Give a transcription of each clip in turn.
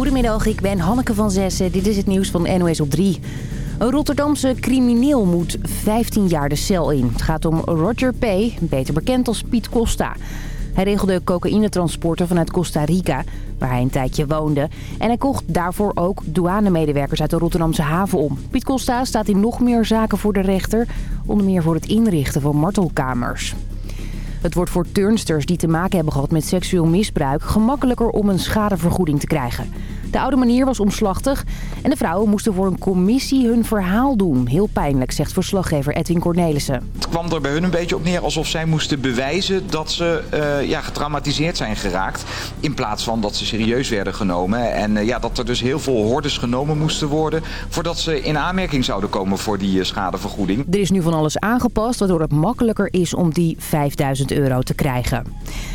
Goedemiddag, ik ben Hanneke van Zessen. Dit is het nieuws van NOS op 3. Een Rotterdamse crimineel moet 15 jaar de cel in. Het gaat om Roger P., beter bekend als Piet Costa. Hij regelde cocaïnetransporten vanuit Costa Rica, waar hij een tijdje woonde. En hij kocht daarvoor ook douanemedewerkers uit de Rotterdamse haven om. Piet Costa staat in nog meer zaken voor de rechter. Onder meer voor het inrichten van martelkamers. Het wordt voor turnsters die te maken hebben gehad met seksueel misbruik... gemakkelijker om een schadevergoeding te krijgen. De oude manier was omslachtig en de vrouwen moesten voor een commissie hun verhaal doen. Heel pijnlijk, zegt verslaggever Edwin Cornelissen. Het kwam er bij hun een beetje op neer alsof zij moesten bewijzen dat ze uh, ja, getraumatiseerd zijn geraakt. In plaats van dat ze serieus werden genomen. En uh, ja, dat er dus heel veel hordes genomen moesten worden voordat ze in aanmerking zouden komen voor die uh, schadevergoeding. Er is nu van alles aangepast waardoor het makkelijker is om die 5000 euro te krijgen.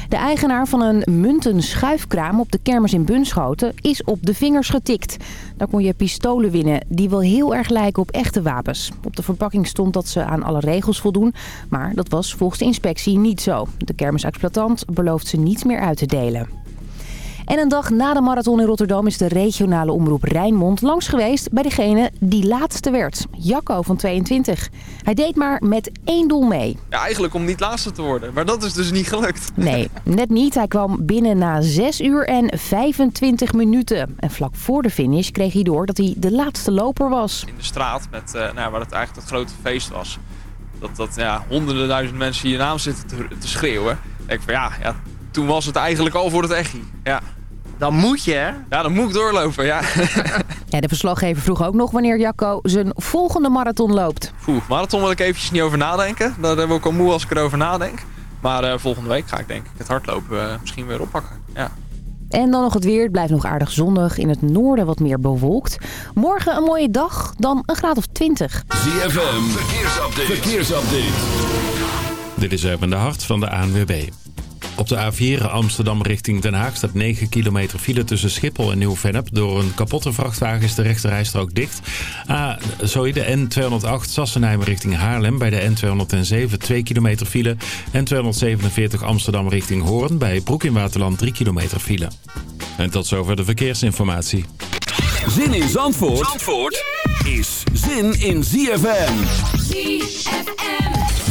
De eigenaar van een munten schuifkraam op de kermis in Bunschoten is op de vingers getikt. Daar kon je pistolen winnen die wel heel erg lijken op echte wapens. Op de verpakking stond dat ze aan alle regels voldoen, maar dat was volgens de inspectie niet zo. De kermisexploitant belooft ze niet meer uit te delen. En een dag na de marathon in Rotterdam is de regionale omroep Rijnmond langs geweest bij degene die laatste werd. Jacco van 22. Hij deed maar met één doel mee. Ja, eigenlijk om niet laatste te worden. Maar dat is dus niet gelukt. Nee, net niet. Hij kwam binnen na 6 uur en 25 minuten. En vlak voor de finish kreeg hij door dat hij de laatste loper was. In de straat, met, uh, nou, waar het eigenlijk het grote feest was. Dat, dat ja, honderden duizend mensen je naam zitten te, te schreeuwen. ik van ja, ja, toen was het eigenlijk al voor het echi. Ja. Dan moet je, hè? Ja, dan moet ik doorlopen, ja. ja. De verslaggever vroeg ook nog wanneer Jacco zijn volgende marathon loopt. Oeh, marathon wil ik eventjes niet over nadenken. Daar word ik al moe als ik erover nadenk. Maar uh, volgende week ga ik denk ik het hardlopen uh, misschien weer oppakken. Ja. En dan nog het weer. Het blijft nog aardig zonnig. In het noorden wat meer bewolkt. Morgen een mooie dag, dan een graad of 20. ZFM, verkeersupdate. verkeersupdate. Dit is even de hart van de ANWB. Op de A4 Amsterdam richting Den Haag staat 9 kilometer file tussen Schiphol en Nieuw-Vennep. Door een kapotte vrachtwagen is de rechterrijstrook dicht. Ah, sorry, de N208 Sassenheim richting Haarlem. Bij de N207 2 kilometer file. N247 Amsterdam richting Hoorn. Bij Broek in Waterland 3 kilometer file. En tot zover de verkeersinformatie. Zin in Zandvoort, Zandvoort is zin in ZFM. ZFM.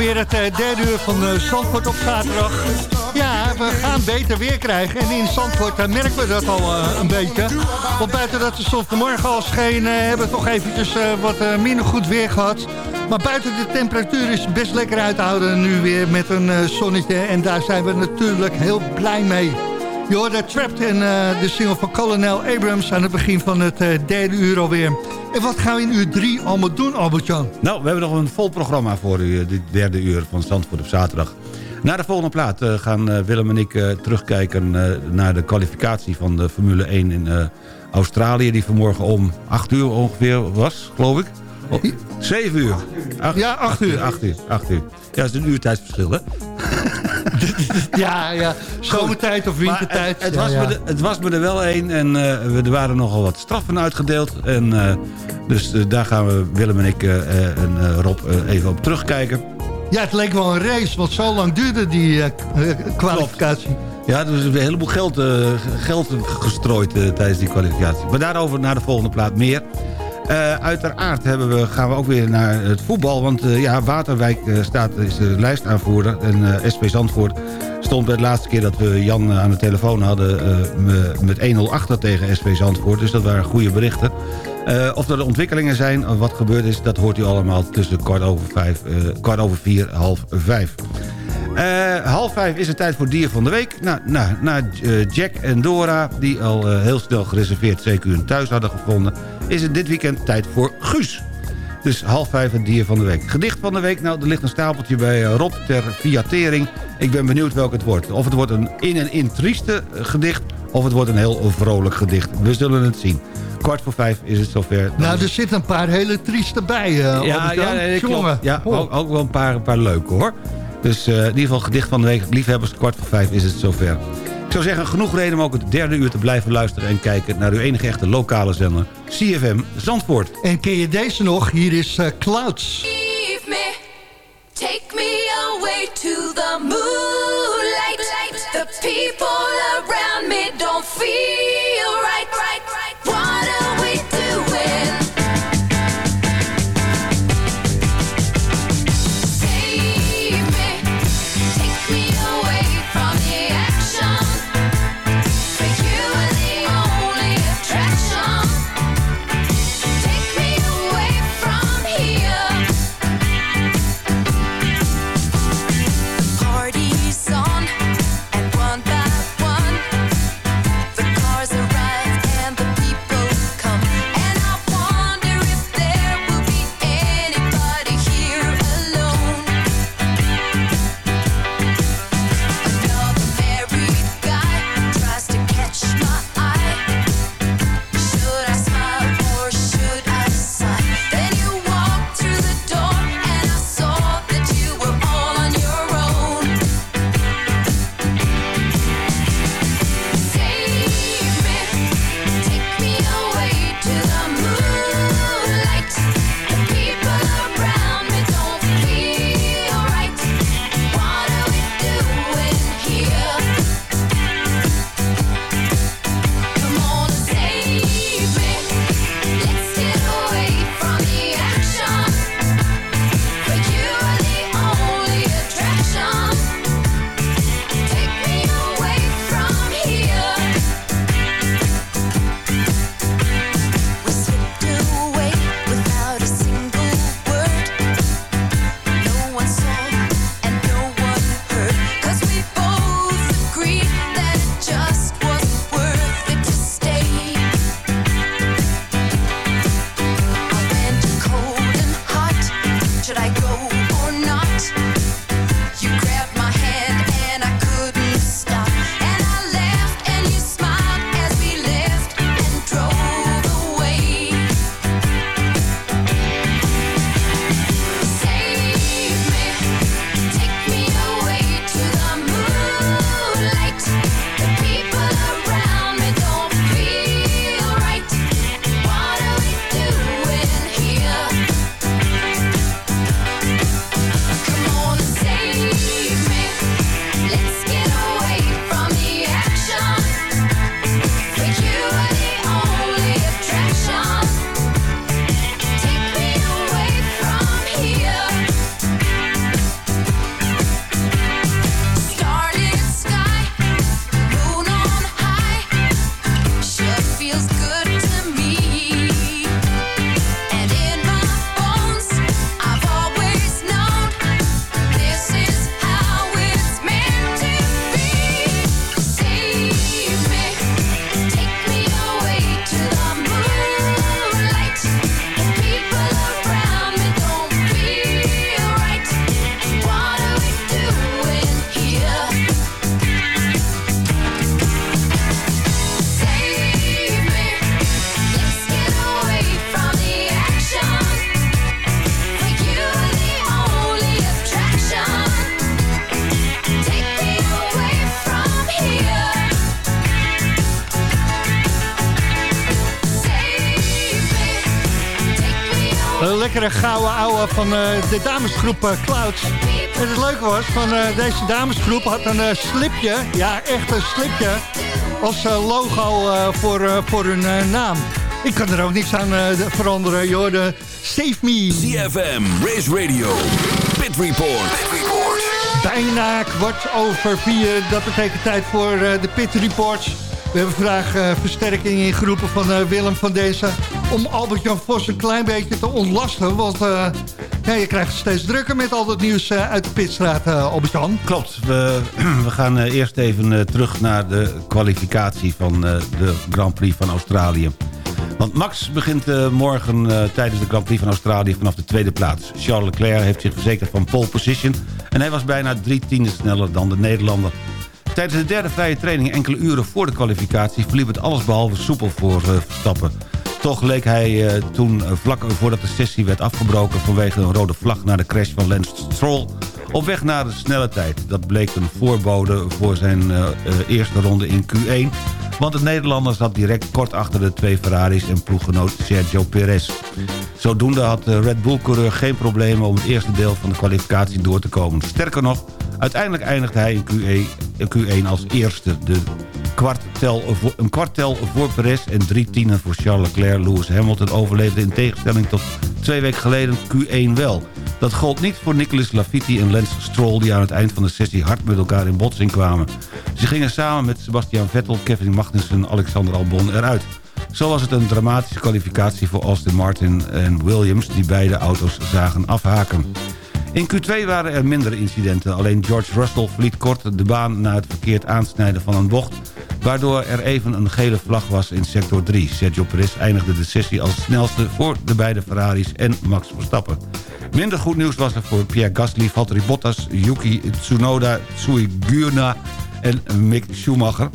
Alweer het eh, derde uur van eh, Zandvoort op zaterdag. Ja, we gaan beter weer krijgen. En in Zandvoort eh, merken we dat al een beetje. Want buiten dat de zon vanmorgen al scheen... hebben we toch eventjes wat minder goed weer gehad. Maar buiten de temperatuur is best lekker uit te houden nu weer met een zonnetje. En daar zijn we natuurlijk heel blij mee. Je hoorde Trapped eh, de single van Colonel Abrams aan het begin van het derde uur alweer. En wat gaan we in uur drie allemaal doen, Albert-Jan? Nou, we hebben nog een vol programma voor u, eh, dit derde uur van Zandvoort op zaterdag. Na de volgende plaat eh, gaan eh, Willem en ik terugkijken naar de kwalificatie van de Formule 1 in Australië... die vanmorgen om 8 uur ongeveer was, geloof ik. Oh, 7 uur. Ja, acht uur. 8 uur, 8 uur. Ja, dat is een uurtijdsverschil, hè? Ja, ja, zomertijd of wintertijd. Het, het, was ja. Me de- het was me er wel één en eh, we- er waren nogal wat straffen uitgedeeld. En, eh, dus eh, daar gaan we Willem en ik en Rob even op terugkijken. Ja, het leek wel een race, want zo lang duurde die kwalificatie. Ja, er is een heleboel geld, geld gestrooid tijdens die kwalificatie. Maar daarover naar de volgende plaat meer. Eh, uiteraard hebben we, gaan we ook weer naar het voetbal. Want eh, ja, Waterwijk eh, staat, is de lijstaanvoerder. En SP Zandvoort stond bij de laatste keer dat we Jan aan de telefoon hadden... me- met 1-0 achter tegen SP Zandvoort. Dus dat waren goede berichten. Of er ontwikkelingen zijn, of wat gebeurd is... dat hoort u allemaal tussen kwart over, vijf, kwart over vier, half vijf. Half vijf is het tijd voor dier van de week. Nou, nou, eh, Jack en Dora, die al heel snel gereserveerd CQ hun thuis hadden gevonden... is het dit weekend tijd voor Guus. Dus half vijf het dier van de week. Gedicht van de week, nou, er ligt een stapeltje bij eh, Rob ter viatering. Ik ben benieuwd welk het wordt. Of het wordt een in- en in trieste eh, gedicht... of het wordt een heel vrolijk gedicht. We zullen het zien. Kwart voor vijf is het zover. Nou, er zitten een paar hele trieste bij, eh Ja, ja nee, klopt. Jongen. Ja, Oh. ook, ook wel een paar, een paar leuke hoor. Dus in ieder geval gedicht van de week. Liefhebbers, kwart voor vijf is het zover. Ik zou zeggen, genoeg reden om ook het derde uur te blijven luisteren... en kijken naar uw enige echte lokale zender, CFM Zandvoort. En ken je deze nog? Hier is eh, Clouds. Leave me, take me away to the moonlight. The people around me don't feel van eh, de damesgroep eh, Clouds. En het leuke was, van eh, deze damesgroep had een slipje, ja echt een slipje, als logo voor, voor hun naam. Ik kan er ook niks aan de- veranderen, joh. De Save Me. ZFM, Race Radio, Pit Report. Pit Report. Bijna kwart over vier. Dat betekent tijd voor de Pit Reports. We hebben vandaag eh, versterking ingeroepen van eh, Willem van deze... om Albert-Jan Vos een klein beetje te ontlasten. Want ja, je krijgt het steeds drukker met al dat nieuws eh, uit de Pitstraat, eh, Albert-Jan. Klopt. We, we gaan eh, eerst even terug naar de kwalificatie van de Grand Prix van Australië. Want Max begint morgen tijdens de Grand Prix van Australië vanaf de tweede plaats. Charles Leclerc heeft zich verzekerd van pole position... en hij was bijna drie tienden sneller dan de Nederlander. Tijdens de derde vrije training enkele uren voor de kwalificatie... verliep het allesbehalve soepel voor eh, Verstappen. Toch leek hij eh, toen eh, vlak voordat de sessie werd afgebroken... vanwege een rode vlag naar de crash van Lance Stroll... op weg naar de snelle tijd. Dat bleek een voorbode voor zijn eh, eerste ronde in Q1... want de Nederlander zat direct kort achter de twee Ferraris... en ploeggenoot Sergio Perez. Zodoende had de Red Bull-coureur geen problemen... om het eerste deel van de kwalificatie door te komen. Sterker nog, uiteindelijk eindigde hij in Q1, Q1 als eerste... De kwartel, een kwartel voor Perez en drie tienen voor Charles Leclerc. Lewis Hamilton overleefde in tegenstelling tot twee weken geleden Q1 wel. Dat gold niet voor Nicolas Latifi en Lance Stroll... die aan het eind van de sessie hard met elkaar in botsing kwamen. Ze gingen samen met Sebastian Vettel, Kevin Magnussen en Alexander Albon eruit. Zo was het een dramatische kwalificatie voor Austin Martin en Williams... die beide auto's zagen afhaken. In Q2 waren er mindere incidenten. Alleen George Russell verliet kort de baan na het verkeerd aansnijden van een bocht... waardoor er even een gele vlag was in sector 3. Sergio Perez eindigde de sessie als snelste voor de beide Ferraris en Max Verstappen. Minder goed nieuws was er voor Pierre Gasly, Valtteri Bottas, Yuki Tsunoda, Tsui Gurna en Mick Schumacher...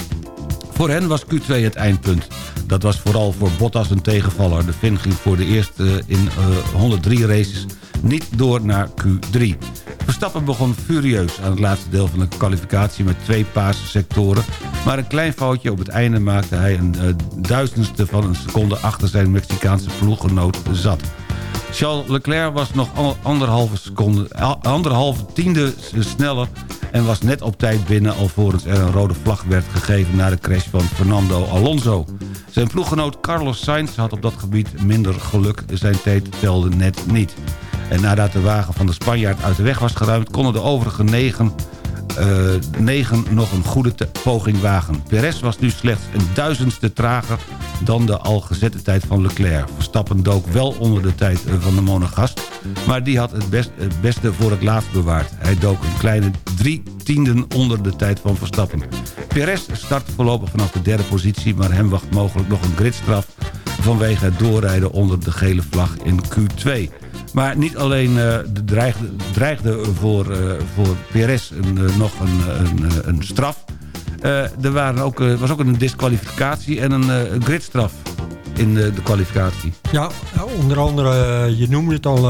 Voor hen was Q2 het eindpunt. Dat was vooral voor Bottas een tegenvaller. De Finn ging voor de eerste eh, in eh, 103 races niet door naar Q3. Verstappen begon furieus aan het laatste deel van de kwalificatie... met twee paarse sectoren. Maar een klein foutje op het einde maakte hij een eh, duizendste van een seconde... achter zijn Mexicaanse ploeggenoot zat. Charles Leclerc was nog an- anderhalve, seconde, anderhalve tiende sneller... en was net op tijd binnen alvorens er een rode vlag werd gegeven... na de crash van Fernando Alonso. Zijn ploeggenoot Carlos Sainz had op dat gebied minder geluk. Zijn tijd telde net niet. En nadat de wagen van de Spanjaard uit de weg was geruimd... konden de overige negen eh, nog een goede poging wagen. Perez was nu slechts een duizendste trager dan de al gezette tijd van Leclerc. Verstappen dook wel onder de tijd eh, van de monogast... maar die had het, best, het beste voor het laatst bewaard. Hij dook een kleine drie tienden onder de tijd van Verstappen. Perez start voorlopig vanaf de derde positie... maar hem wacht mogelijk nog een gridstraf vanwege het doorrijden onder de gele vlag in Q2. Maar niet alleen eh, de dreigde, dreigde voor, eh, voor Perez een, eh, nog een, een, een straf. Er waren ook, was ook een disqualificatie en een gridstraf in de, kwalificatie. Ja, onder andere, je noemde het al,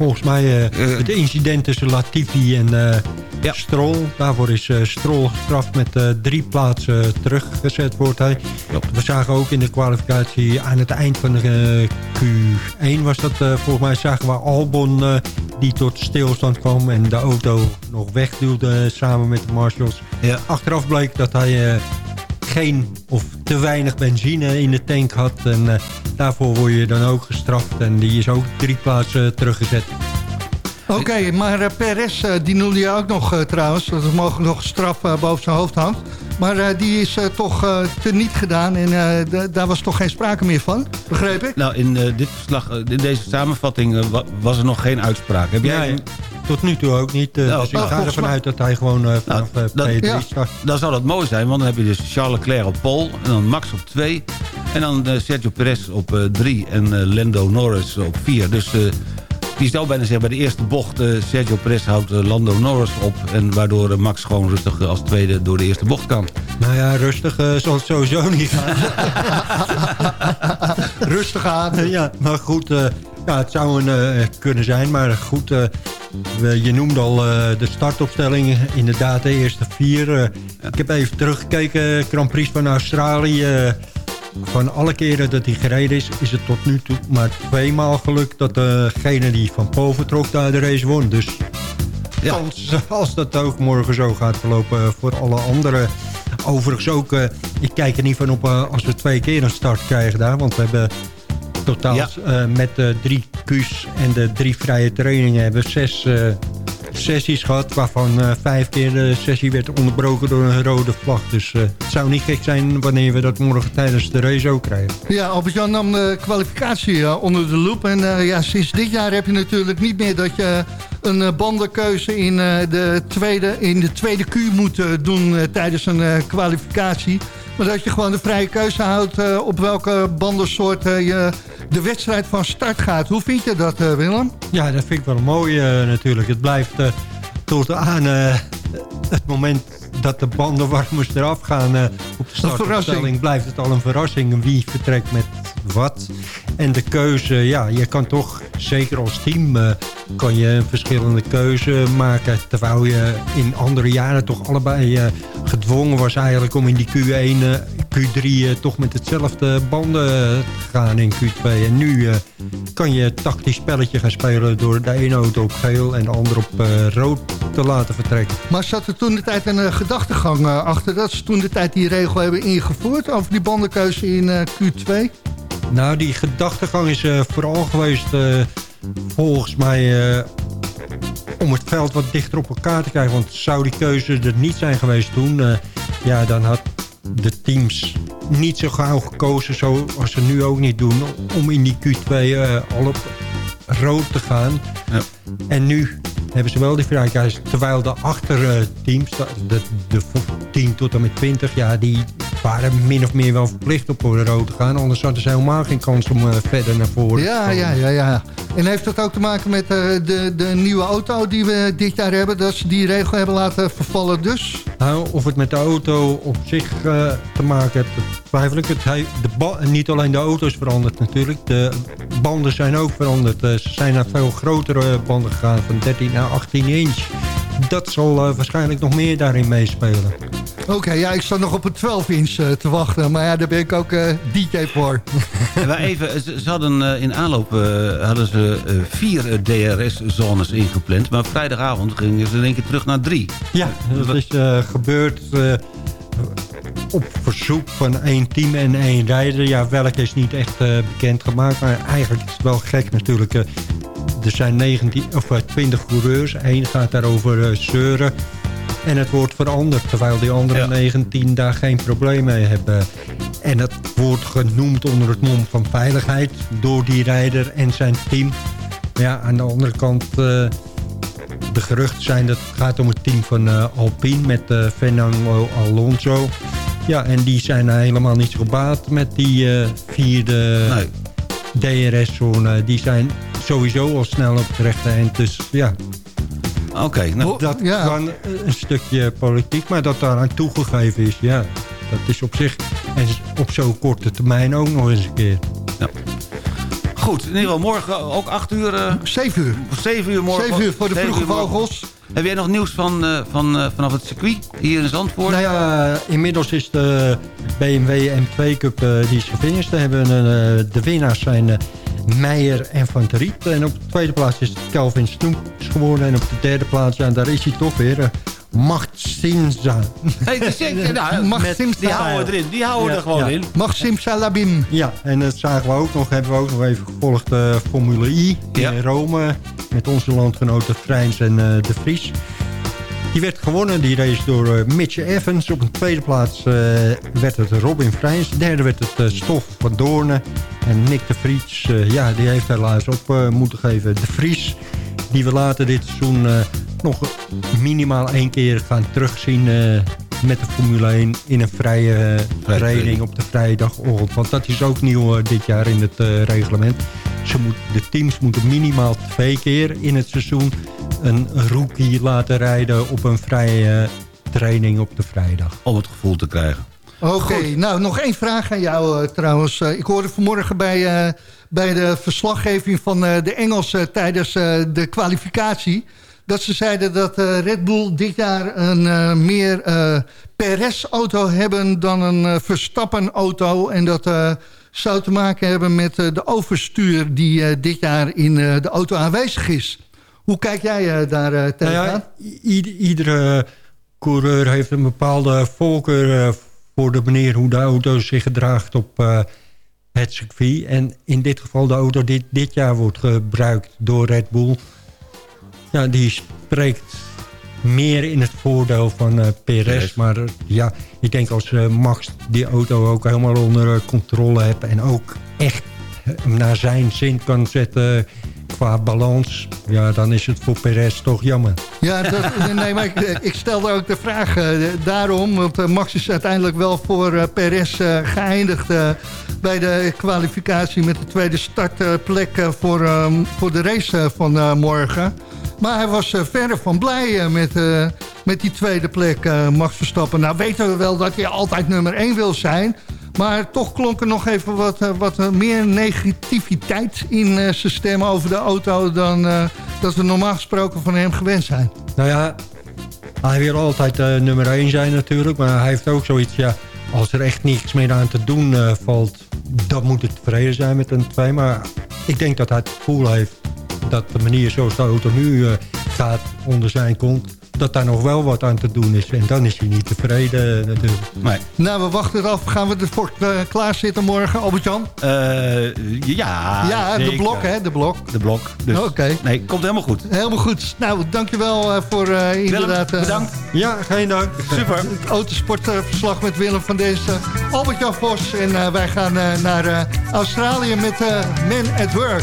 volgens mij Eh, het incident tussen Latifi en eh Ja. Stroll. Daarvoor is eh, Stroll gestraft met drie plaatsen teruggezet wordt hij. Klopt. We zagen ook in de kwalificatie aan het eind van de eh, Q1 was dat volgens mij zagen we Albon die tot stilstand kwam en de auto nog wegduwde samen met de marshals. Ja. Achteraf bleek dat hij geen of te weinig benzine in de tank had. En eh, daarvoor word je dan ook gestraft. En die is ook drie plaatsen teruggezet. Oké, maar eh, Perez, eh, die noemde je ook nog eh, trouwens... dat er mogelijk nog een straf eh, boven zijn hoofd hangt. Maar eh, die is eh, toch eh teniet gedaan en eh, da- daar was toch geen sprake meer van, begreep ik? Nou, in, eh, dit verslag, eh, in deze samenvatting eh, wa- was er nog geen uitspraak. Heb jij... tot nu toe ook niet. eh, Nou, dus ik ga ervan uit dat hij gewoon eh, vanaf Nou, eh, dat- P3 ja. start. Dan zou dat mooi zijn, want dan heb je dus Charles Leclerc op pole... en dan Max op 2, en dan Sergio Perez op 3 en eh, Lando Norris op 4. Dus eh, die zou bijna zeggen, bij de eerste bocht... eh, Sergio Perez houdt Lando Norris op... en waardoor Max gewoon rustig als tweede door de eerste bocht kan. Nou ja, rustig zal het sowieso niet gaan. Rustig aan. ja, maar goed, eh, ja, het zou een, eh, kunnen zijn. Maar goed, eh, je noemde al eh, de startopstelling. Inderdaad, de eerste vier. eh, Ik heb even teruggekeken. Grand Prix van Australië. van alle keren dat hij gereden is, is het tot nu toe maar tweemaal gelukt dat degene die van boven trok daar de race won. Dus Ja. als dat ook morgen zo gaat verlopen voor alle anderen. Overigens ook, eh, ik kijk er niet van op eh, als we twee keer een start krijgen daar. Want we hebben totaal Ja. eh, met de drie Q's en de drie vrije trainingen hebben we zes eh, sessies gehad. Waarvan eh, vijf keer de sessie werd onderbroken door een rode vlag. Dus eh, het zou niet gek zijn wanneer we dat morgen tijdens de race ook krijgen. Ja, Albert-Jan nam de kwalificatie eh, onder de loep. En eh, ja, sinds dit jaar heb je natuurlijk niet meer dat je een bandenkeuze in, eh, de tweede, in de tweede Q moet doen tijdens een eh, kwalificatie. Maar dat je gewoon de vrije keuze houdt eh, op welke bandensoort eh, je de wedstrijd van start gaat. Hoe vind je dat, eh, Willem? Ja, dat vind ik wel mooi natuurlijk. Het blijft tot aan het moment dat de bandenwarmers eraf gaan op de startopstelling... blijft het al een verrassing wie vertrekt met wat. En de keuze, ja, je kan toch, zeker als team... eh, kan je een verschillende keuze maken... terwijl je in andere jaren toch allebei eh, gedwongen was eigenlijk... om in die Q1, eh, Q3 eh, toch met hetzelfde banden eh, te gaan in Q2. En nu kan je tactisch spelletje gaan spelen... door de ene auto op geel en de andere op rood te laten vertrekken. Maar zat er toen de tijd een gedachtegang achter dat ze toen de tijd die regel hebben ingevoerd over die bandenkeuze in eh, Q2? Nou, die gedachtegang is eh, vooral geweest eh, volgens mij eh, om het veld wat dichter op elkaar te krijgen. Want zou die keuze er niet zijn geweest toen, ja, dan had de teams niet zo gauw gekozen, zoals ze nu ook niet doen, om in die Q2 eh, al op rood te gaan. Ja. En nu hebben ze wel die vrijheid. Terwijl de achterteams, de, de, de 10 tot en met 20, ja, die waren min of meer wel verplicht op voor de rood te gaan. Anders hadden ze helemaal geen kans om eh, verder naar voren te Ja, komen. ja, ja, ja. En heeft dat ook te maken met eh, de, de nieuwe auto die we dit jaar hebben? Dat ze die regel hebben laten vervallen dus? Nou, of het met de auto op zich eh, te maken heeft, twijfel ik. Het, hij- de niet alleen de auto is veranderd natuurlijk. De banden zijn ook veranderd. Ze zijn naar veel grotere banden gegaan, van 13 naar 18 inch. Dat zal eh, waarschijnlijk nog meer daarin meespelen. Oké, ja, ik sta nog op een 12-inch eh, te wachten. Maar ja, daar ben ik ook eh, DJ voor. En maar even, ze, ze hadden eh, in aanloop eh, hadden ze eh, vier DRS-zones ingepland. Maar vrijdagavond gingen ze in één keer terug naar drie. Ja, dat is eh, gebeurd eh, op verzoek van één team en één rijder. Ja, welke is niet echt eh, bekend gemaakt. Maar eigenlijk is het wel gek natuurlijk. eh, er zijn 19, of, eh, 20 coureurs. Eén gaat daarover eh, zeuren. En het wordt veranderd. Terwijl die andere Ja. 19 daar geen probleem mee hebben. En het wordt genoemd onder het mom van veiligheid. Door die rijder en zijn team. Maar ja, aan de andere kant... eh, de geruchten zijn dat het gaat om het team van eh, Alpine met eh, Fernando Alonso. Ja, en die zijn helemaal niet zo gebaat met die eh, vierde Nee. DRS-zone. Die zijn sowieso al snel op het rechte eind. Dus ja, Oké, nou, dat ja. kan een stukje politiek, maar dat daaraan toegegeven is, ja. Dat is op zich, en op zo'n korte termijn ook nog eens een keer. goed. In ieder geval morgen ook acht uur, eh 7 uur. of zeven uur morgen. 7 uur voor de vroege uur vogels. Heb jij nog nieuws van, eh, van, eh, vanaf het circuit hier in Zandvoort? Nou ja, inmiddels is de BMW M2 Cup eh, die is gefinished. Hebben eh, de winnaars zijn eh, Meijer en Van der Riet. En op de tweede plaats is het Kelvin Snoeps geworden. En op de derde plaats, ja, daar is hij toch weer. eh, Macht Sinza. Hey, die, nou, die houden we erin. Die houden we Ja, er gewoon ja. in. Mag Simsalabim. Ja, en dat zagen we ook nog, hebben we ook nog even gevolgd uh, Formule I Ja. in Rome. Met onze landgenoten Vrijns en eh, De Vries. Die werd gewonnen, die race door eh, Mitch Evans. Op een tweede plaats eh, werd het Robin Vrijns. Derde werd het eh, Stof van Doornen. En Nick De Vries, eh, ja, die heeft helaas op eh, moeten geven. De Vries, die we later dit seizoen eh, nog minimaal één keer gaan terugzien... met de Formule 1 in een vrije training op de vrijdagochtend. Want dat is ook nieuw dit jaar in het reglement. Ze moet, de teams moeten minimaal twee keer in het seizoen... een rookie laten rijden op een vrije training op de vrijdag. Om het gevoel te krijgen. Oké, nou nog één vraag aan jou eh, trouwens. Eh, ik hoorde vanmorgen bij, eh, bij de verslaggeving van de Engelsen tijdens de kwalificatie... dat ze zeiden dat Red Bull dit jaar een meer Perez-auto hebben dan een Verstappen-auto. En dat zou te maken hebben met de overstuur die dit jaar in de auto aanwezig is. Hoe kijk jij daar eh, Nou tegenaan? ja, iedere coureur heeft een bepaalde voorkeur voor de manier hoe de auto zich gedraagt op eh, het circuit. En in dit geval de auto die dit jaar wordt gebruikt door Red Bull. Ja, die spreekt meer in het voordeel van eh Perez. Perez. Maar eh, ja, ik denk als eh, Max die auto ook helemaal onder eh, controle heeft... en ook echt eh, naar zijn zin kan zetten qua balans... ja, dan is het voor Perez toch jammer. Ja, dat, nee, maar ik, ik stelde ook de vraag eh, daarom. Want eh, Max is uiteindelijk wel voor eh, Perez eh, geëindigd... eh, bij de kwalificatie met de tweede startplek eh, voor, ehm, voor de race eh, van eh, morgen. Maar hij was eh, verre van blij eh, met, eh, met die tweede plek, eh, Max Verstappen. Nou weten we wel dat hij altijd nummer 1 wil zijn... Maar toch klonk er nog even wat, eh, wat eh, meer negativiteit in eh, zijn stem over de auto... dan dat we normaal gesproken van hem gewend zijn. Nou ja, hij wil altijd nummer 1 zijn natuurlijk. Maar hij heeft ook zoiets, ja, als er echt niks meer aan te doen valt... dan moet het tevreden zijn met een 2. Maar ik denk dat hij het gevoel heeft dat de manier zoals de auto nu gaat onder zijn kont... dat daar nog wel wat aan te doen is. En dan is hij niet tevreden eh, natuurlijk. Nee. Nou, we wachten het af. Gaan we ervoor uh, klaarzitten morgen, Albert-Jan? Eh, ja, ja, de blok, hè? De blok. De blok. Dus, Oké. Nee, komt helemaal goed. Helemaal goed. Nou, dankjewel uh, voor uh, inderdaad... Willem, bedankt. Ja, geen dank. Super. Het autosportverslag met Willem van deze Albert-Jan Vos. En uh, wij gaan naar Australië met Men at Work.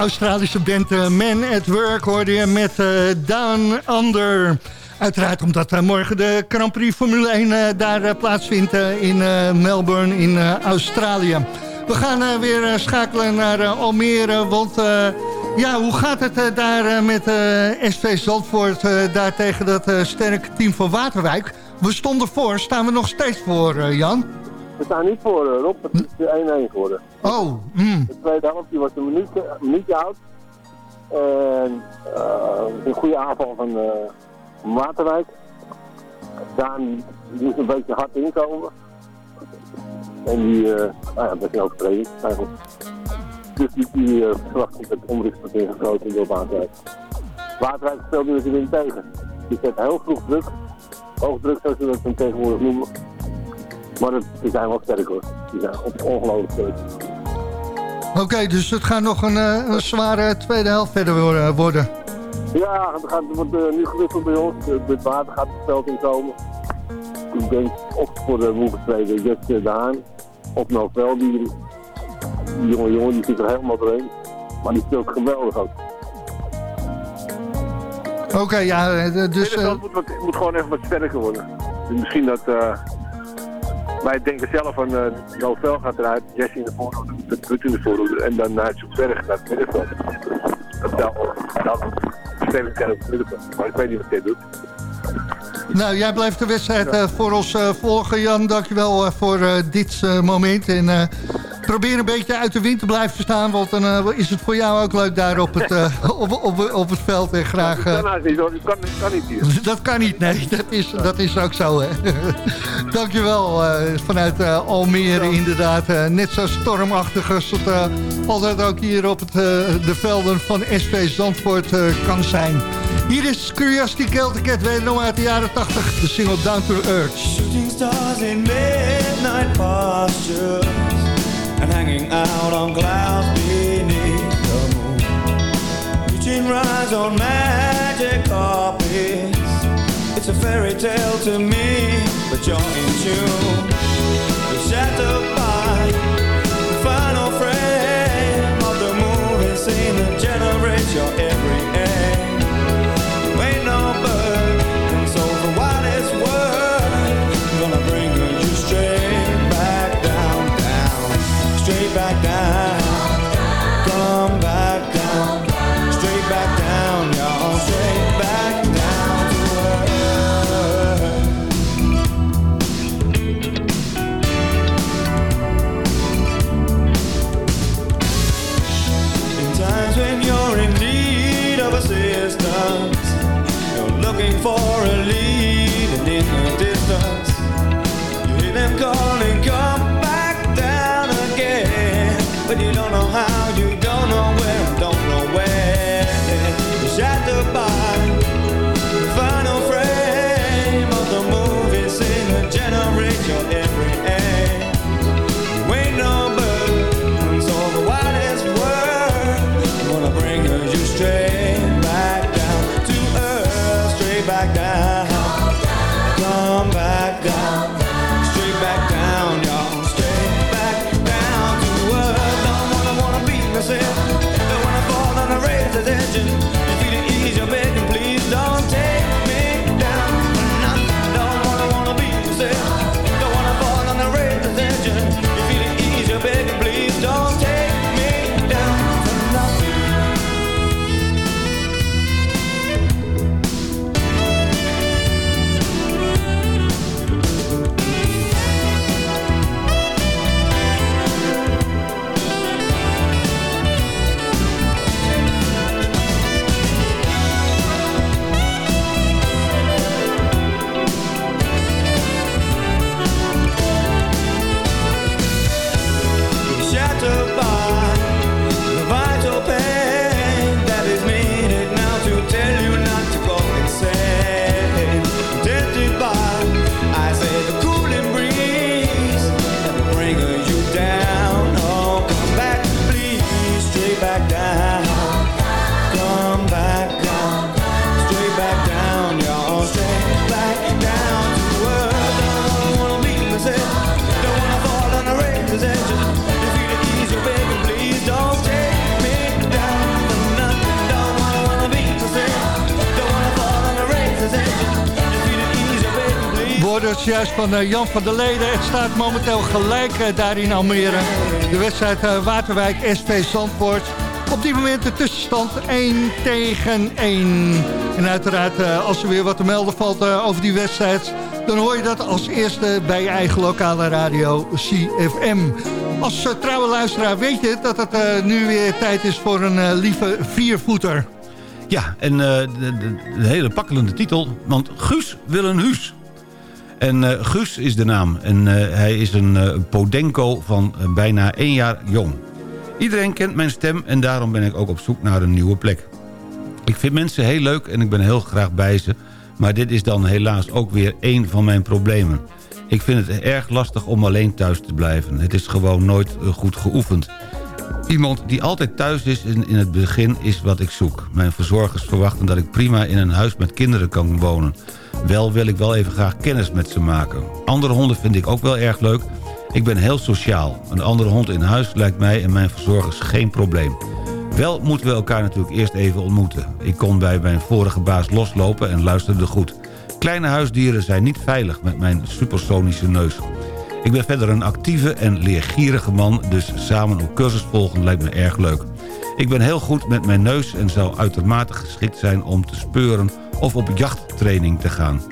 Australische band eh, Man at Work hoorde je met eh, Down Under. Uiteraard omdat eh, morgen de Grand Prix Formule 1 eh, daar plaatsvindt in Melbourne in Australië. We gaan weer schakelen naar Almere, want ja, hoe gaat het daar met SV Zandvoort daar tegen dat sterke team van Waterwijk? We stonden voor, staan we nog steeds voor, Jan? We staan niet voor, eh, Rob. Het is 1-1 geworden. Oh, hmm. De tweede helft die was een minuutje, een minuutje oud. En eh, een goede aanval van eh, van Waterwijk. Daan moest een beetje hard inkomen. En die, eh nou ja, dat is ook vreemd eigenlijk. Dus die, die uh, verwacht ik het ingeschoten door Waterwijk. Waterwijk speelt nu natuurlijk tegen. Die zet heel vroeg druk. Hoogdruk zoals we dat tegenwoordig noemen. Maar het, die zijn wel sterk hoor. Die zijn op- ongelooflijk sterk. Oké, dus het gaat nog een, eh, een zware tweede helft verder wo- worden. Ja, het gaat, wordt eh, nu gewisseld bij ons. Eh, Het water gaat het veld inkomen. Ik denk of voor de moegestreden Jesse de Haan of Novel. Die, die jonge jongen die zit er helemaal doorheen. Maar die speelt geweldig ook. Oké, ja, eh, dus... eh, Middenveld moet, moet gewoon even wat sterker worden. Dus misschien dat... eh, wij denken zelf van uh, Novel gaat eruit, Jesse in de voorhoede, de in de voorhoede en dan naar Zoekberg naar het middenveld. Dat zou sterk zijn op het middenveld. Maar ik weet niet wat hij doet. Nou, jij blijft de wedstrijd eh, voor ons eh, volgen, Jan. Dankjewel uh, voor dit moment. En probeer een beetje uit de wind te blijven staan... want dan is het voor jou ook leuk daar op het, op, op, op het veld. En graag... Dat kan niet hoor, dat kan, niet hier. dat kan niet, nee. Dat is, dat is ook zo, hè. Dankjewel vanuit Almere, inderdaad. net zo stormachtig als het altijd ook hier op het, de velden van SV Zandvoort kan zijn. Hier is Curiosity Celtic Cat, wederom uit de jaren 80. De single Down to Earth. Shooting stars in midnight postures and hanging out on clouds beneath the moon. Reaching rise on magic carpets. It's a fairy tale to me, but you're in tune. You're shattered by the final frame of the movie scene that generates your every het juist van eh, Jan van der Leden. Het staat momenteel gelijk eh, daar in Almere. De wedstrijd eh, Waterwijk SV Zandvoort. Op dit moment de tussenstand 1 tegen 1. En uiteraard, als er weer wat te melden valt over die wedstrijd... dan hoor je dat als eerste bij je eigen lokale radio CFM. Als trouwe luisteraar weet je dat het nu weer tijd is voor een lieve viervoeter. Ja, en de, de, hele pakkelende titel, want Guus wil een huis. En eh, Guus is de naam. En eh, hij is een eh, Podenco van bijna één jaar jong. Iedereen kent mijn stem en daarom ben ik ook op zoek naar een nieuwe plek. Ik vind mensen heel leuk en ik ben heel graag bij ze. Maar dit is dan helaas ook weer één van mijn problemen. Ik vind het erg lastig om alleen thuis te blijven. Het is gewoon nooit goed geoefend. Iemand die altijd thuis is in het begin is wat ik zoek. Mijn verzorgers verwachten dat ik prima in een huis met kinderen kan wonen. Wel wil ik wel even graag kennis met ze maken. Andere honden vind ik ook wel erg leuk. Ik ben heel sociaal. Een andere hond in huis lijkt mij en mijn verzorgers geen probleem. Wel moeten we elkaar natuurlijk eerst even ontmoeten. Ik kon bij mijn vorige baas loslopen en luisterde goed. Kleine huisdieren zijn niet veilig met mijn supersonische neus. Ik ben verder een actieve en leergierige man, dus samen op cursus volgen lijkt me erg leuk. Ik ben heel goed met mijn neus en zou uitermate geschikt zijn om te speuren of op jachttraining te gaan.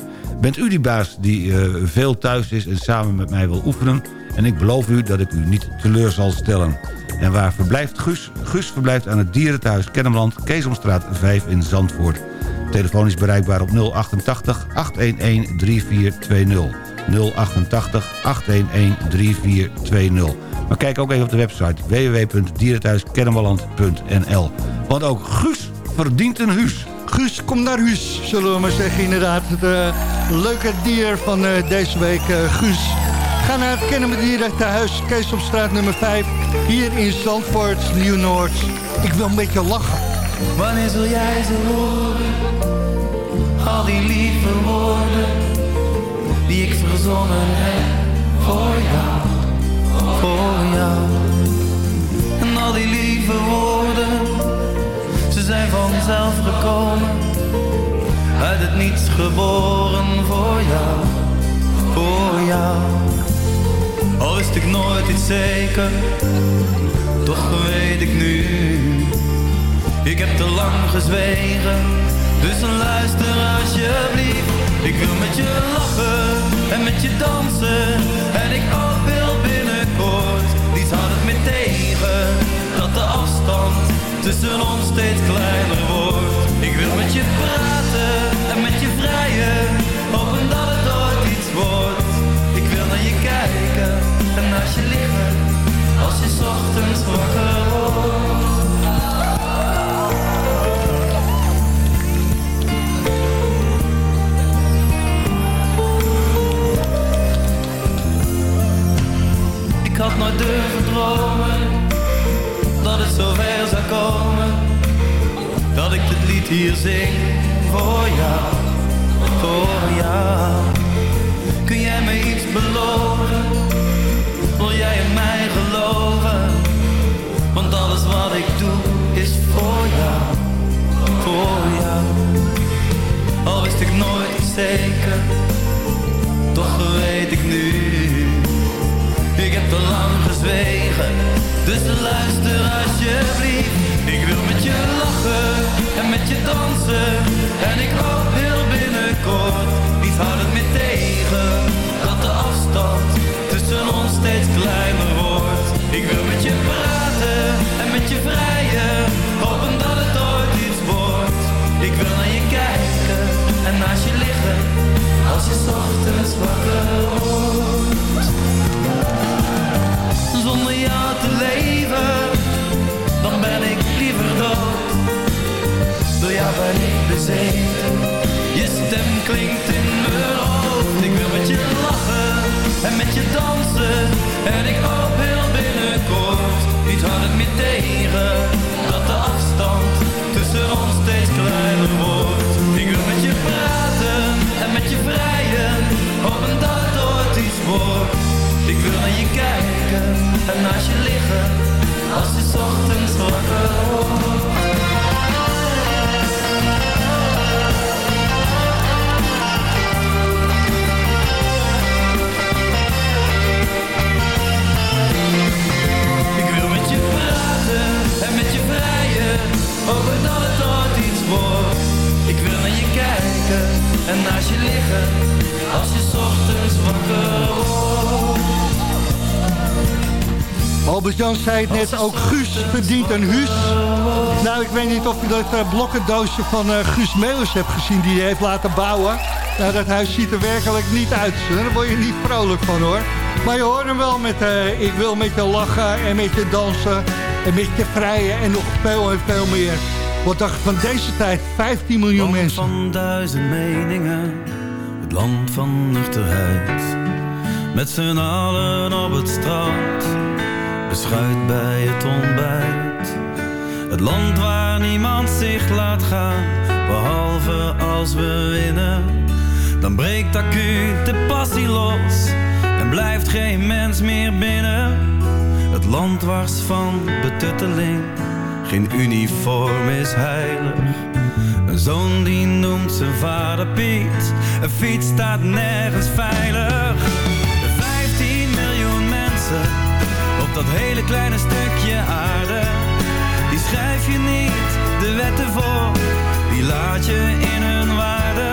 Bent u die baas die eh, veel thuis is en samen met mij wil oefenen? En ik beloof u dat ik u niet teleur zal stellen. En waar verblijft Guus? Guus verblijft aan het dierentehuis Kennemerland, Keesomstraat 5 in Zandvoort. Telefoon is bereikbaar op 088 811 3420. 088 811 3420. Maar kijk ook even op de website www.dierenthuiskennemerland.nl. Want ook Guus verdient een huis. Guus, kom naar huis, zullen we maar zeggen. Inderdaad, het eh, leuke dier van eh, deze week, eh, Guus. Ga naar het Kennen met Dieren thuis, Kees op straat nummer 5. Hier in Zandvoort, Nieuw-Noord. Ik wil een beetje lachen. Wanneer zul jij ze horen? Al die lieve woorden die ik verzonnen heb voor jou, voor jou. En al die lieve woorden, zijn vanzelf gekomen, uit het niets geboren voor jou, voor jou. Al wist ik nooit iets zeker, toch weet ik nu. Ik heb te lang gezwegen, dus luister alsjeblieft. Ik wil met je lachen en met je dansen. En ik ook wil binnenkort, niets houdt het me tegen. Dat de afstand tussen ons steeds kleiner wordt. Ik wil met je praten en met je vrijen. Hopen dat het ooit iets wordt. Ik wil naar je kijken en naast je liggen. Als je ochtends wakker wordt. Ik had nooit durven dromen dat het komen. Dat ik dit lied hier zing voor jou, voor jou. Kun jij me iets beloven? Wil jij in mij geloven? Want alles wat ik doe is voor jou, voor jou. Al wist ik nooit zeker, toch weet ik nu. Ik heb te lang gezwegen, dus luister alsjeblieft. Ik wil met je lachen en met je dansen. En ik hoop heel binnenkort, niet houdt meer tegen. Dat de afstand tussen ons steeds kleiner wordt. Ik wil met je praten en met je vrijen. Hopen dat het ooit iets wordt. Ik wil naar je kijken en naast je liggen. Als je ochtends wakker wordt. Zonder jou te leven, dan ben ik liever dood. Door jou ben ik bezeten, je stem klinkt in mijn hoofd. Ik wil met je lachen en met je dansen. En ik hoop heel binnenkort, niet houdt het meer tegen. Dat de afstand tussen ons steeds kleiner wordt. Ik wil met je praten en met je vrijen, hopen dat het ooit iets wordt. Ik wil naar je kijken en naast je liggen als je ochtends wakker wordt. Albert-Jan zei het net, ook Guus verdient een huis. Nou, ik weet niet of je dat eh, blokkendoosje van eh, Guus Meeuwis hebt gezien... die hij heeft laten bouwen. Nou, dat huis ziet er werkelijk niet uit. Daar word je niet vrolijk van, hoor. Maar je hoort hem wel met... eh, ik wil met je lachen en met je dansen... en met je vrijen en nog veel en veel meer. Wat dacht je van deze tijd? 15 miljoen Land mensen. van duizend meningen, het land van nuchterheid. Met z'n allen op het strand, beschuit bij het ontbijt. Het land waar niemand zich laat gaan, behalve als we winnen. Dan breekt acuut de passie los en blijft geen mens meer binnen. Het land wars van betutteling, geen uniform is heilig. Een zoon die noemt zijn vader Piet, een fiets staat nergens veilig. 15 miljoen mensen dat hele kleine stukje aarde. Die schrijf je niet de wetten voor, die laat je in hun waarde.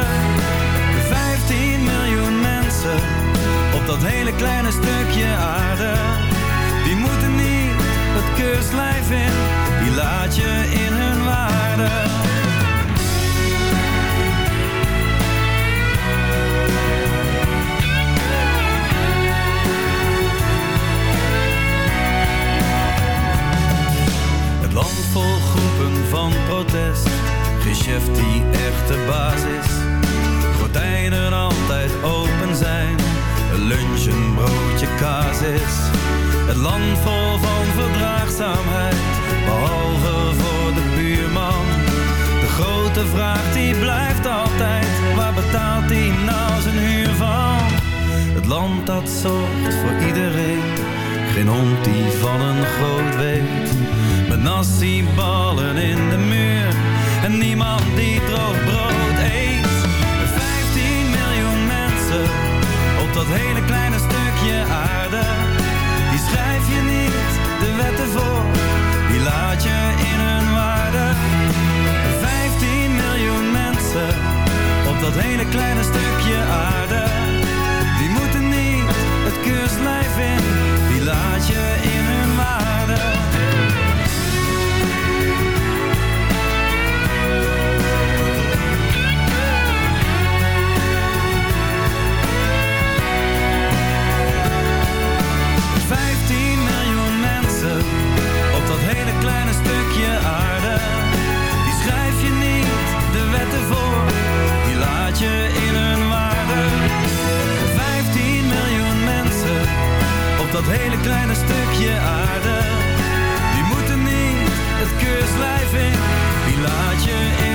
15 miljoen mensen op dat hele kleine stukje aarde. Die moeten niet het keurslijf in, die laat je in hun waarde. Vol groepen van protest, geen chef die echt de baas is. Gordijnen altijd open zijn, een lunch een broodje kaas is. Het land vol van verdraagzaamheid, behalve voor de buurman. De grote vraag die blijft altijd, waar betaalt hij nou zijn huur van? Het land dat zorgt voor iedereen, geen hond die van een groot weet. Met nasi-ballen in de muur en niemand die droog brood eet. 15 miljoen mensen op dat hele kleine stukje aarde. Die schrijf je niet de wetten voor, die laat je in hun waarde. 15 miljoen mensen op dat hele kleine stukje aarde. Keurslijf in, die laat je in hun waarde. Vijftien miljoen mensen op dat hele kleine stukje aarde. Die schrijf je niet de wetten voor, die laat je in dat hele kleine stukje aarde. Die moeten niet het keurslijf in, die laat je in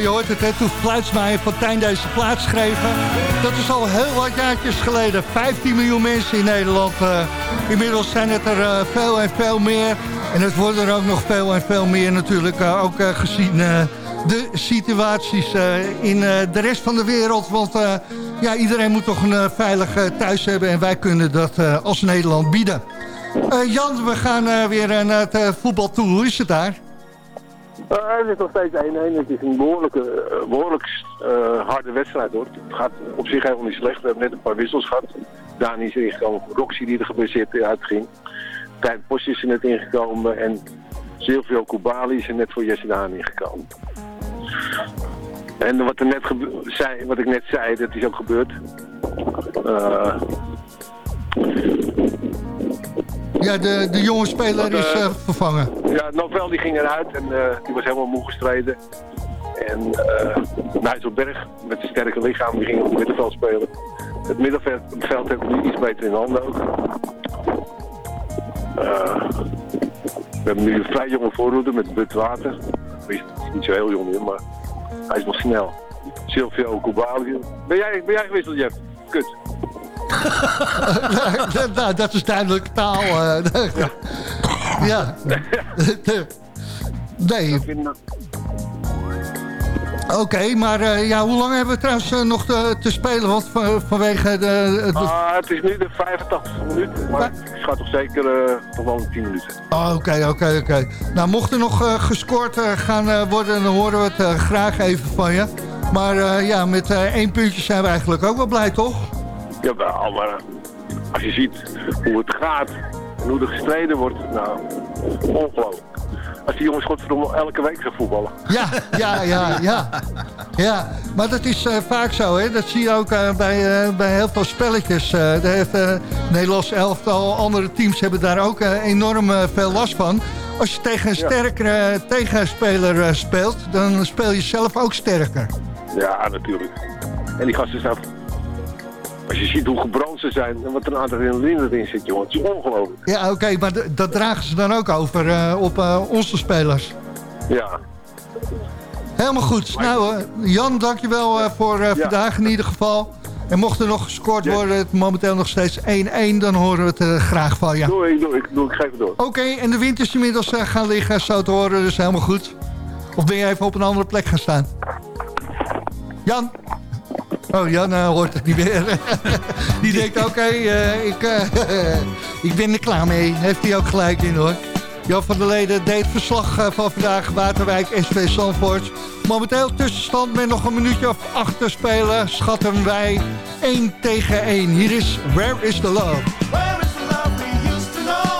je hoort het, hè, toen Fluitsma en Fontijn deze plaats schreven. Dat is al heel wat jaartjes geleden. 15 miljoen mensen in Nederland. eh, inmiddels zijn het er eh, veel en veel meer. En het worden er ook nog veel en veel meer natuurlijk. eh, ook gezien de situaties in de rest van de wereld. Want ja, iedereen moet toch een veilig thuis hebben. En wij kunnen dat als Nederland bieden. Jan, we gaan weer naar het voetbal toe. Hoe is het daar? Eh, het is nog steeds 1-1. Het is een behoorlijke, eh, behoorlijk eh, harde wedstrijd hoor. Het gaat op zich helemaal niet slecht. We hebben net een paar wissels gehad. Dani is ingekomen. Roxy die er geblesseerd uitging. Tijn Post is er net ingekomen. En Silvio Kubali is er net voor Jesse Daan ingekomen. En wat, er net zei, wat ik net zei, dat is ook gebeurd. Eh, Ja, de, de jonge speler is eh, eh, vervangen. Ja, Novel die ging eruit en eh, die was helemaal moe gestreden. En uh, Nijsselberg met zijn sterke lichaam, die ging op het middenveld spelen. Het middenveld het veld heeft nu iets beter in handen ook. We hebben nu een vrij jonge voorhoede met Bud Water. Hij is niet zo heel jong meer, maar hij is nog snel. Silvio Kubali. Ben jij, ben jij gewisseld, Jeff? Kut. nou, dat is duidelijk taal. eh. ja. nee. Oké, maar eh, ja, hoe lang hebben we trouwens eh, nog te, te spelen? Want van- vanwege de... het- Ah, het is nu de 85 minuten, maar ik schat toch zeker nog wel 10 minuten. Oh, Oké, oké, oké. Nou, mocht er nog gescoord gaan worden, dan horen we het graag even van je. Maar ja, met één puntje zijn we eigenlijk ook wel blij, toch? Jawel, maar als je ziet hoe het gaat en hoe er gestreden wordt, nou, ongelooflijk. Als die jongens godverdomme elke week gaan voetballen. Ja, ja, ja, ja. Ja, maar dat is eh, vaak zo, hè. Dat zie je ook eh, bij, eh, bij heel veel spelletjes. Eh daar heeft eh Nederlands elftal, andere teams hebben daar ook eh, enorm eh, veel last van. Als je tegen een sterkere tegenspeler eh, speelt, dan speel je zelf ook sterker. Ja, natuurlijk. En die gasten zijn... Als je ziet hoe gebrand ze zijn en wat er een adrenaline erin zit, jongen. Het is ongelooflijk. Ja, oké, maar dat dragen ze dan ook over eh, op eh, onze spelers. Ja. Helemaal goed. Nou, eh, Jan, dankjewel voor vandaag in ieder geval. En mocht er nog gescoord worden, het momenteel nog steeds 1-1, dan horen we het graag van je. Doe ik, doe ik, doe ik, geef het door. Oké, en de wind is inmiddels gaan liggen, zo te horen, dus helemaal goed. Of ben je even op een andere plek gaan staan? Jan? Oh, Jan eh, hoort het niet meer. Die denkt, oké, eh, ik, eh, ik ben er klaar mee. Heeft hij ook gelijk in, hoor. Jan van der Leden deed verslag eh, van vandaag, Waterwijk, SV Zandvoort. Momenteel tussenstand met nog een minuutje of acht spelen. Schatten wij 1 tegen 1. Hier is Where is the Love? Where is the love we used to know?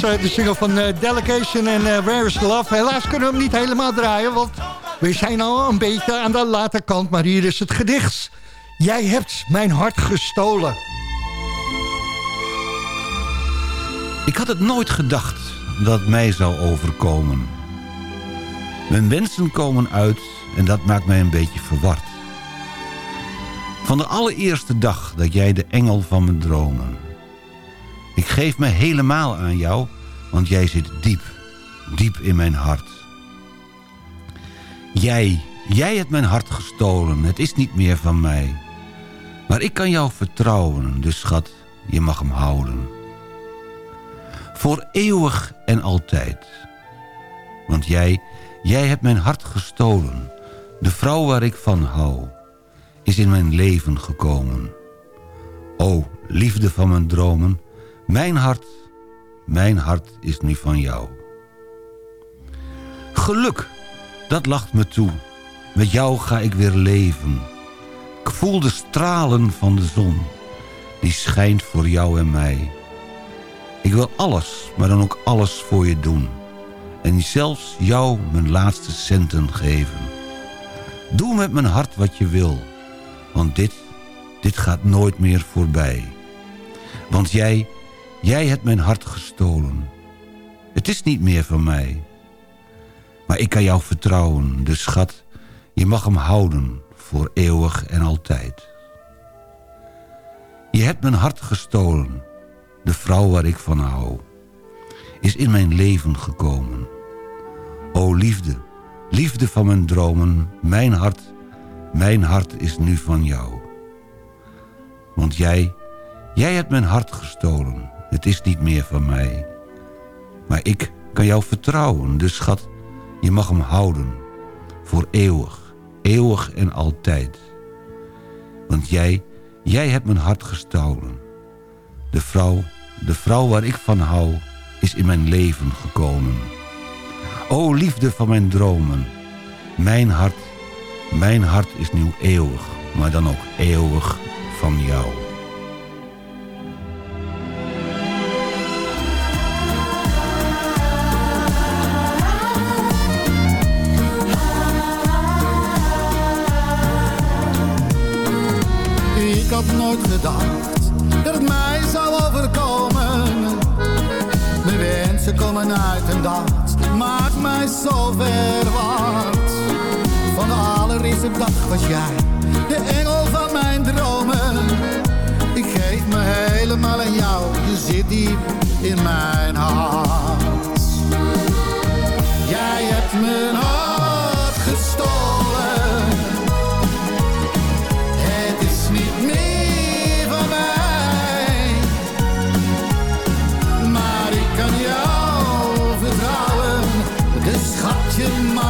was eh, de single van eh, Delegation en eh, Where is Love. Helaas kunnen we hem niet helemaal draaien, want we zijn al een beetje aan de late kant. Maar hier is het gedicht. Jij hebt mijn hart gestolen. Ik had het nooit gedacht dat mij zou overkomen. Mijn wensen komen uit en dat maakt mij een beetje verward. Van de allereerste dag dat jij de engel van mijn dromen. Ik geef me helemaal aan jou, want jij zit diep, diep in mijn hart. Jij, jij hebt mijn hart gestolen, het is niet meer van mij. Maar ik kan jou vertrouwen, dus schat, je mag hem houden. Voor eeuwig en altijd. Want jij, jij hebt mijn hart gestolen. De vrouw waar ik van hou, is in mijn leven gekomen. O, liefde van mijn dromen, mijn hart, mijn hart is nu van jou. Geluk, dat lacht me toe. Met jou ga ik weer leven. Ik voel de stralen van de zon. Die schijnt voor jou en mij. Ik wil alles, maar dan ook alles voor je doen. En zelfs jou mijn laatste centen geven. Doe met mijn hart wat je wil. Want dit, dit gaat nooit meer voorbij. Want jij, jij hebt mijn hart gestolen. Het is niet meer van mij. Maar ik kan jou vertrouwen, dus schat, je mag hem houden voor eeuwig en altijd. Je hebt mijn hart gestolen, de vrouw waar ik van hou, is in mijn leven gekomen. O liefde, liefde van mijn dromen, mijn hart, mijn hart is nu van jou. Want jij, jij hebt mijn hart gestolen, het is niet meer van mij. Maar ik kan jou vertrouwen, dus schat, je mag hem houden. Voor eeuwig, eeuwig en altijd. Want jij, jij hebt mijn hart gestolen. De vrouw, de vrouw waar ik van hou, is in mijn leven gekomen. O liefde van mijn dromen, mijn hart, mijn hart is nu eeuwig, maar dan ook eeuwig van jou. Nooit gedacht dat het mij zou overkomen. Mijn wensen komen uit en dat maakt mij zo verward. Van de allereerste dag was jij de engel van mijn dromen. Ik geef me helemaal aan jou, je zit diep in mijn hart. Jij hebt mijn hart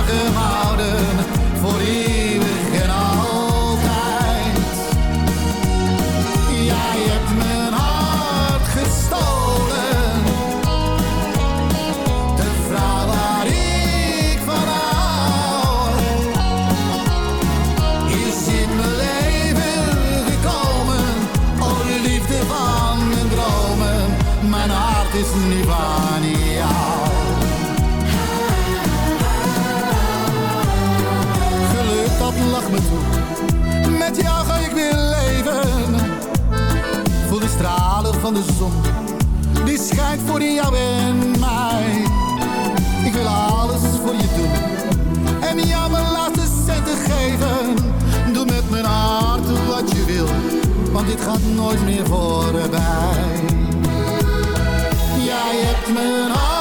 schatje mag voor jou en mij. Ik wil alles voor je doen en jou mijn laatste centen geven. Doe met mijn hart wat je wil, want dit gaat nooit meer voorbij. Jij hebt mijn hart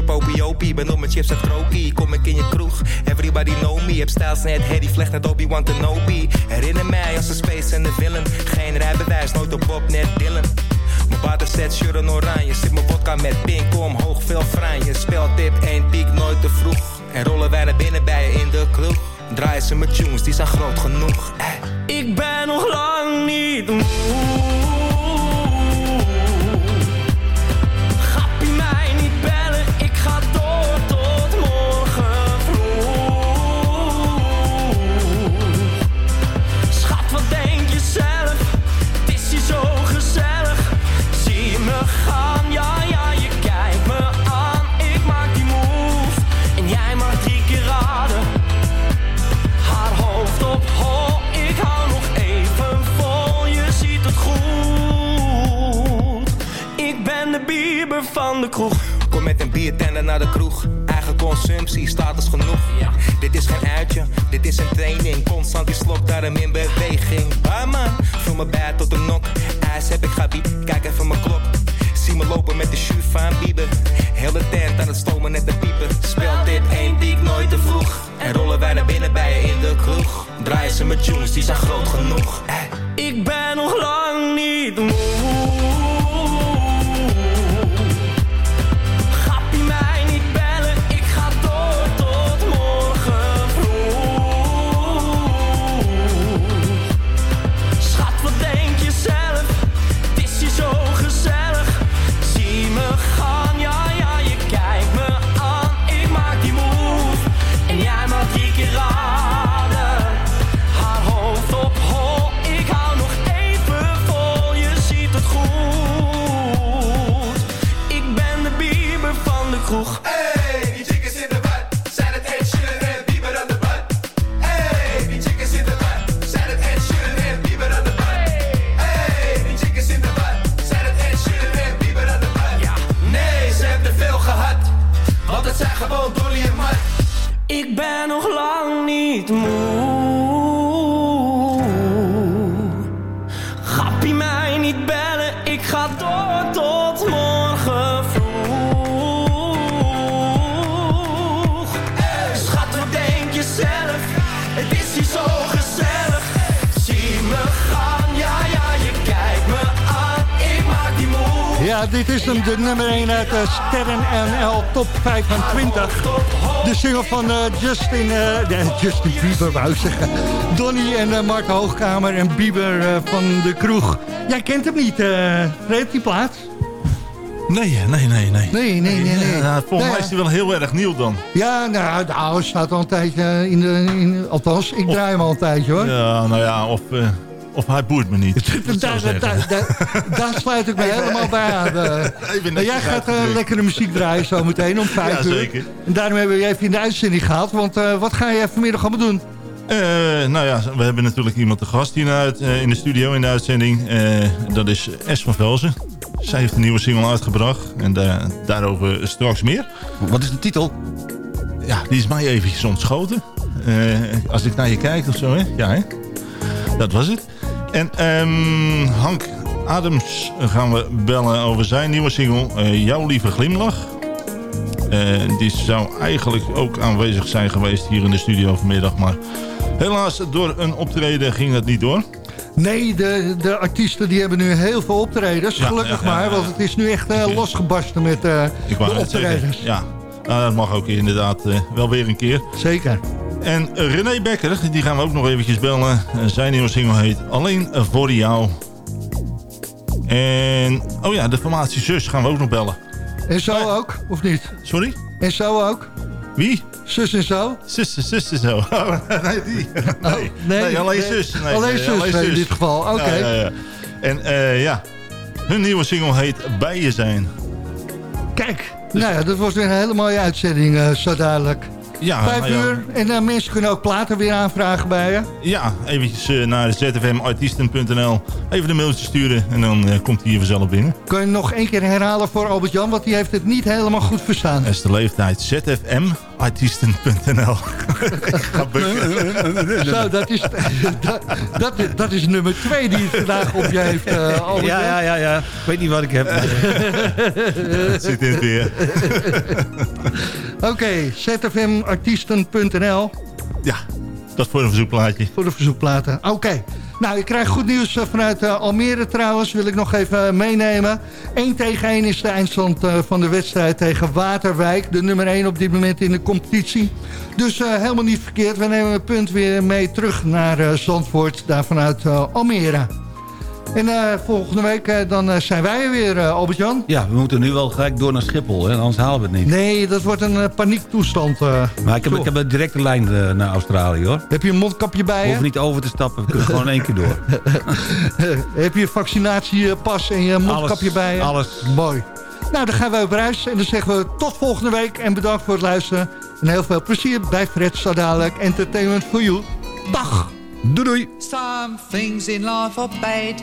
Jovi. Beetje popiopie, ben op mijn chips uit krokie. Kom ik in je kroeg, everybody know me. Heb stijls net Harry Vlecht net Obi-Wan Kenobi. Herinner mij als een space en de villain. Geen rijbewijs, nooit op Bob, net Dylan. Mijn waterset, shirt oranje. Zit mijn vodka met pink omhoog, veel franje. Speltip, één piek, nooit te vroeg. En rollen wij naar binnen bij je in de kroeg. Draaien ze met tunes, die zijn groot genoeg. Ik ben nog lang niet moe. De van de kroeg. Kom met een biertender naar de kroeg. Eigen consumptie, status genoeg. Dit is geen uitje, dit is een training. Constant die slok, daarom in beweging. Barman, vul me bij tot een nok. IJs heb ik gabi, kijk even mijn klok. Zie me lopen met de shoe van Bieber. Heel de tent aan het stomen net de pieper. Speelt dit één diek nooit te vroeg. En rollen wij naar binnen bij je in de kroeg. Draaien ze met tunes, die zijn groot genoeg. Ik ben nog lang niet moe. Dit is hem, de nummer 1 uit de Sterren NL Top 25. De single van eh, Justin, eh, nee, Justin Bieber, wou ik zeggen. Donny en eh, Mark Hoogkamer en Bieber eh, van de kroeg. Jij kent hem niet, eh Fred, die plaats? Nee, nee, nee, nee. Nee, nee, nee. nee. Volgens mij is hij wel heel erg nieuw dan. Ja, nou, nou, staat al een tijdje in de... In, althans, ik draai hem al een tijdje, hoor. Ja, nou ja, of, eh, of hij boert me niet. Daar, daar, zeggen. daar, daar sluit ik me helemaal bij aan. eh. Even Nou, jij gaat eh, uitgedrukt. lekkere muziek draaien zo meteen om vijf Ja, uur. zeker. En daarom hebben we je even in de uitzending gehaald. Want eh, wat ga je vanmiddag allemaal doen? Eh, nou ja, we hebben natuurlijk iemand te gast hier uit, eh, in de studio in de uitzending. Eh, dat is S van Velzen. Zij heeft een nieuwe single uitgebracht. En da- daarover straks meer. Wat is de titel? Ja, die is mij eventjes ontschoten. Eh, als ik naar je kijk of zo, hè? Ja, hè? Dat was het. En ehm, Hank Adams gaan we bellen over zijn nieuwe single. eh, Jouw lieve glimlach. Eh, die zou eigenlijk ook aanwezig zijn geweest hier in de studio vanmiddag. Maar helaas, door een optreden ging dat niet door. Nee, de, de artiesten die hebben nu heel veel optredens. Ja, Gelukkig ja, ja, maar, want het is nu echt eh, losgebarsten met de net zeggen, optredens. ja. Nou, dat mag ook inderdaad wel weer een keer. Zeker. En René Becker, die gaan we ook nog eventjes bellen. Eh, Zijn nieuwe single heet Alleen voor jou. En, oh ja, de formatie Zus gaan we ook nog bellen. En zo ook, of niet? Sorry? En zo ook? Wie? Zus en zo? Zus, zus en zo. Oh, nee, die. Nee, nee, nee, alleen zus. Nee, Alleen zus in dit geval, oké. Ja, ja, ja. En eh, ja, hun nieuwe single heet Bij je zijn. Kijk, nou ja, dat was weer een hele mooie uitzending, eh, zo dadelijk. Ja, Vijf nou ja. uur. En eh, mensen kunnen ook platen weer aanvragen bij je. Ja, eventjes eh, naar zfmartiesten.nl. Even een mailtje sturen en dan eh, komt hij hier vanzelf binnen. Kun je nog één keer herhalen voor Albert-Jan, want die heeft het niet helemaal goed verstaan. Dat is de leeftijd zfmartiesten.nl. Ik ga bukken. Zo, dat is, dat, dat, is- dat is nummer twee die het vandaag op je heeft, eh Albert-Jan. Ja, ja, ja, ja. Ik weet niet wat ik heb. Het zit in het weer. Oké, zfmartiesten.nl Ja, dat voor een verzoekplaatje. voor de verzoekplaten. Oké. Nou, ik krijg goed nieuws eh, vanuit eh, Almere trouwens. Wil ik nog even eh, meenemen. 1 tegen 1 is de eindstand van de wedstrijd tegen Waterwijk. De nummer 1 op dit moment in de competitie. Dus helemaal niet verkeerd. We nemen het punt weer mee terug naar Zandvoort. Daar vanuit Almere. En eh, volgende week eh, dan eh, zijn wij er weer, eh, Albert-Jan. Ja, we moeten nu wel gelijk door naar Schiphol, hè, anders halen we het niet. Nee, dat wordt een paniektoestand. eh. Maar ik heb, ik heb een directe lijn eh, naar Australië, hoor. Heb je een mondkapje bij We je? hoeven niet over te stappen, we kunnen gewoon in één keer door. Heb je vaccinatiepas en je mondkapje Alles, bij je? alles. Mooi. Nou, dan gaan wij op reis. En dan zeggen we tot volgende week. En bedankt voor het luisteren. En heel veel plezier bij Fred dadelijk. Entertainment for you. Dag. Doei doei. Some things in life are bad.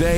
5